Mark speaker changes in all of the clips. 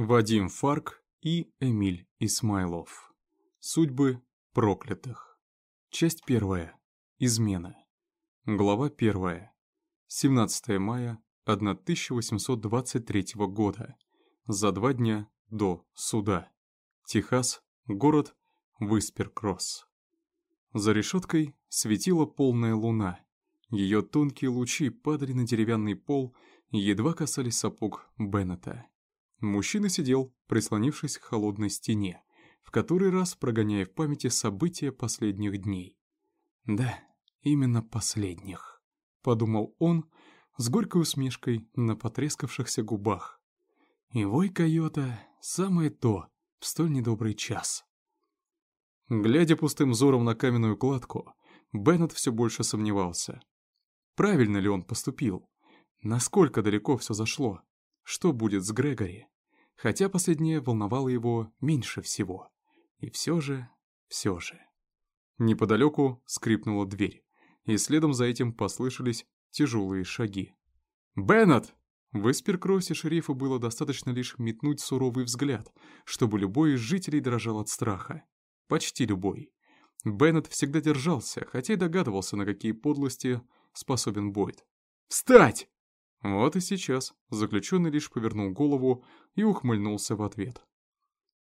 Speaker 1: Вадим Фарк и Эмиль Исмайлов. Судьбы проклятых. Часть первая. Измена. Глава первая. 17 мая 1823 года. За два дня до суда. Техас, город Висперкросс. За решеткой светила полная луна. Ее тонкие лучи падали на деревянный пол и едва касались сапог Беннета. Мужчина сидел, прислонившись к холодной стене, в который раз прогоняя в памяти события последних дней. «Да, именно последних», — подумал он с горькой усмешкой на потрескавшихся губах. «И вой койота — самое то в столь недобрый час». Глядя пустым взором на каменную кладку, Беннет все больше сомневался. Правильно ли он поступил? Насколько далеко все зашло? Что будет с Грегори? Хотя последнее волновало его меньше всего. И все же, все же. Неподалеку скрипнула дверь, и следом за этим послышались тяжелые шаги. «Беннет!» В Эсперкроссе шерифу было достаточно лишь метнуть суровый взгляд, чтобы любой из жителей дрожал от страха. Почти любой. Беннет всегда держался, хотя и догадывался, на какие подлости способен Бойд. «Встать!» Вот и сейчас заключенный лишь повернул голову и ухмыльнулся в ответ.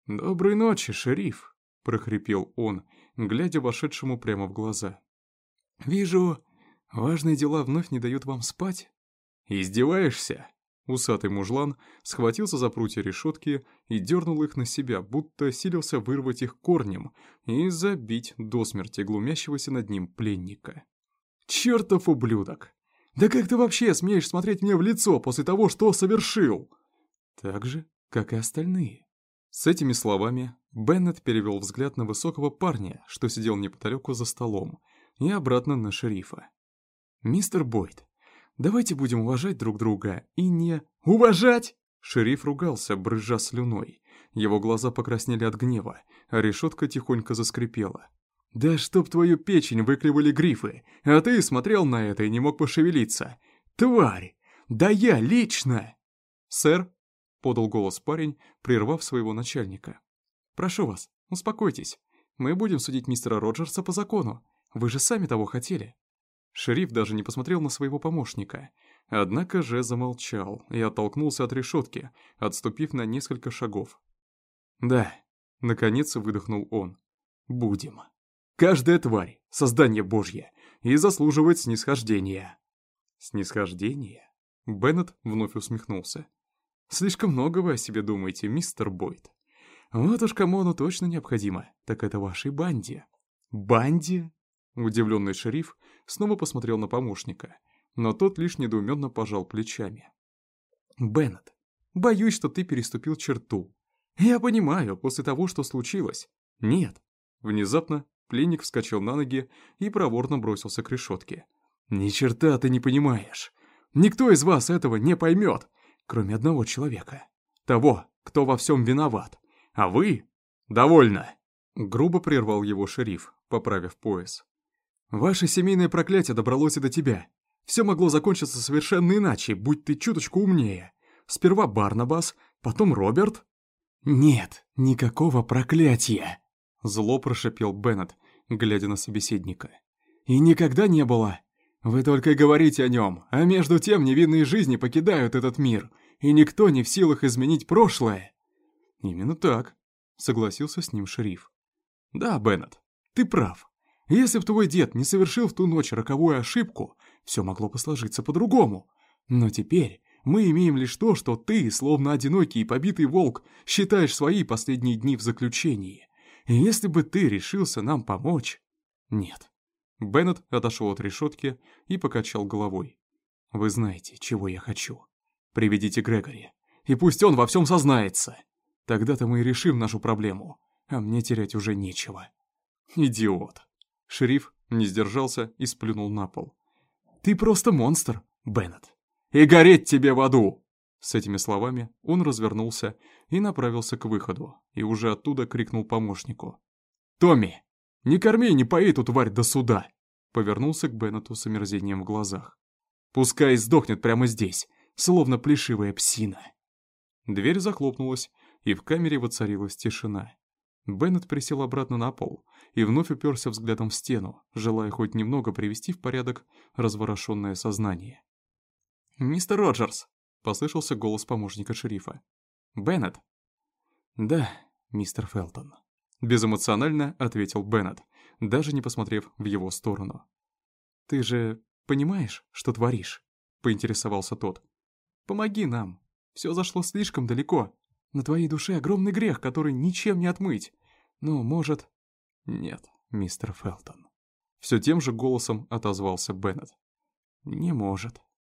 Speaker 1: «Доброй ночи, шериф!» — прохрипел он, глядя вошедшему прямо в глаза. «Вижу, важные дела вновь не дают вам спать?» «Издеваешься?» Усатый мужлан схватился за прутья решетки и дернул их на себя, будто силился вырвать их корнем и забить до смерти глумящегося над ним пленника. «Чертов ублюдок! Да как ты вообще смеешь смотреть мне в лицо после того, что совершил?» «Так же, как и остальные». С этими словами Беннет перевел взгляд на высокого парня, что сидел неподалеку за столом, и обратно на шерифа. «Мистер Бойд, давайте будем уважать друг друга и не...» «Уважать!» Шериф ругался, брызжа слюной. Его глаза покраснели от гнева, а решетка тихонько заскрипела. «Да чтоб твою печень выклевали грифы, а ты смотрел на это и не мог пошевелиться. Тварь! Да я лично!» «Сэр!» — подал голос парень, прервав своего начальника. «Прошу вас, успокойтесь. Мы будем судить мистера Роджерса по закону. Вы же сами того хотели». Шериф даже не посмотрел на своего помощника, однако же замолчал и оттолкнулся от решетки, отступив на несколько шагов. «Да», — наконец выдохнул он, — «будем». Каждая тварь — создание Божье и заслуживает снисхождения». «Снисхождение?» Беннет вновь усмехнулся. «Слишком много вы о себе думаете, мистер Бойд. Вот уж кому оно точно необходимо, так это вашей банде». «Банде?» Удивленный шериф снова посмотрел на помощника, но тот лишь недоуменно пожал плечами. «Беннет, боюсь, что ты переступил черту. Я понимаю, после того, что случилось. Нет». Внезапно Пленник вскочил на ноги и проворно бросился к решетке. «Ни черта ты не понимаешь. Никто из вас этого не поймет, кроме одного человека. Того, кто во всем виноват. А вы...» «Довольно!» Грубо прервал его шериф, поправив пояс. «Ваше семейное проклятие добралось и до тебя. Все могло закончиться совершенно иначе, будь ты чуточку умнее. Сперва Барнабас, потом Роберт». «Нет, никакого проклятия!» Зло прошипел Беннет, глядя на собеседника. «И никогда не было. Вы только говорите о нем, а между тем невинные жизни покидают этот мир, и никто не в силах изменить прошлое». «Именно так», — согласился с ним шериф. «Да, Беннет, ты прав. Если б твой дед не совершил в ту ночь роковую ошибку, все могло бы сложиться по-другому. Но теперь мы имеем лишь то, что ты, словно одинокий и побитый волк, считаешь свои последние дни в заключении. И если бы ты решился нам помочь... Нет. Беннет отошел от решетки и покачал головой. Вы знаете, чего я хочу. Приведите Грегори, и пусть он во всем сознается. Тогда-то мы и решим нашу проблему, а мне терять уже нечего. Идиот. Шериф не сдержался и сплюнул на пол. Ты просто монстр, Беннет. И гореть тебе в аду! С этими словами он развернулся и направился к выходу, и уже оттуда крикнул помощнику. «Томми, не корми и не пои эту тварь до суда!» Повернулся к Беннету с омерзением в глазах. «Пускай сдохнет прямо здесь, словно плешивая псина!» Дверь захлопнулась, и в камере воцарилась тишина. Беннет присел обратно на пол и вновь уперся взглядом в стену, желая хоть немного привести в порядок разворошенное сознание. «Мистер Роджерс!» — послышался голос помощника шерифа. «Беннет!» «Да, мистер Фелтон», — безэмоционально ответил Беннет, даже не посмотрев в его сторону. «Ты же понимаешь, что творишь?» — поинтересовался тот. «Помоги нам. Все зашло слишком далеко. На твоей душе огромный грех, который ничем не отмыть. Ну, может...» «Нет, мистер Фелтон». Все тем же голосом отозвался Беннет. «Не может».